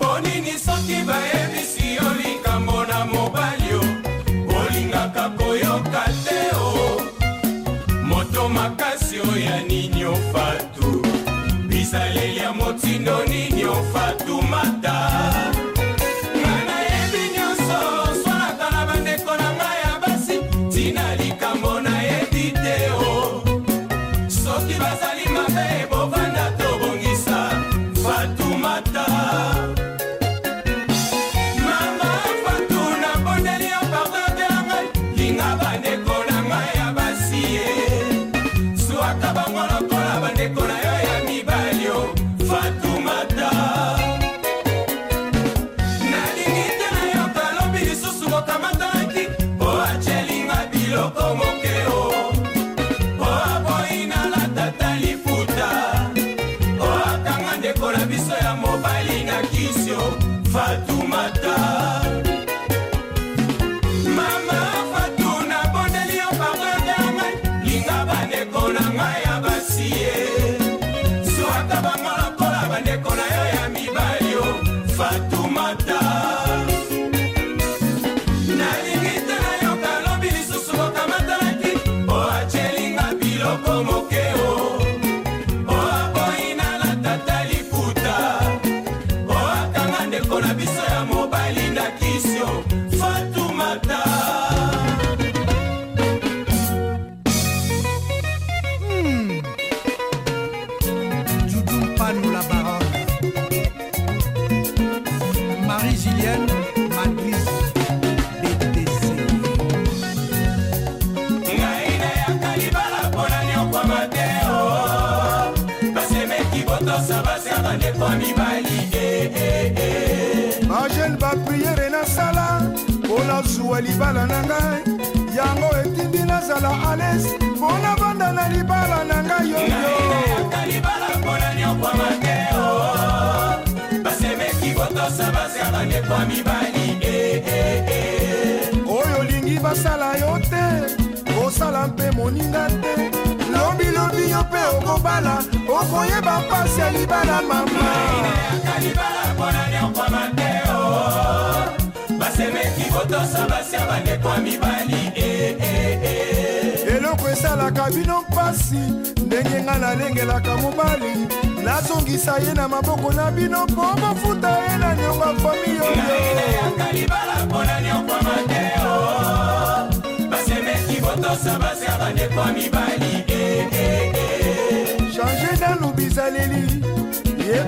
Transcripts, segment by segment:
mpo nini soki bayebisi yo likambo na mobali o olingaka koyoka te o moto makasi o ya nini ofatu bisaleli ya motindo nini ofatumata bobwaka bango lokola bandeko na yo ya mibali o fatumata nalingi te nayoka lobi lisusu kokamatanaki po acelinga biloko mokeo po aboyi nalatata liputa po akanga ndeko na biso ya mobali na kisio fatumata nyonso basi ya bandeko mibali eh, eh, eh. angele bapriere nasala mpo nazwa libala na ngai yango etindi nazala ales mpo nabanda na libala na ngai yoyo basemeki kotosa basi ya bandeko mibali oyo olingi basala yo te kosala mpe moninga te lobilobi yo mpe okobala okoyeba mpasi ya libala mama basemeki kotosa basi ya bandeko ya mibali e, e, e. eloko esalaka bino mpasi ndenge ngai nalengelaka mobali nazongisa ye na maboko na bino mpo bofuta ye na niongo ya fami yoyo basemeki kotosa basi ya bandeko ya mibali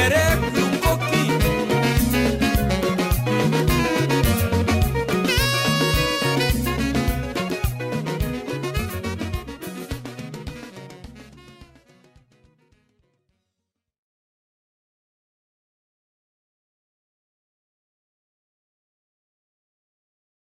Quiere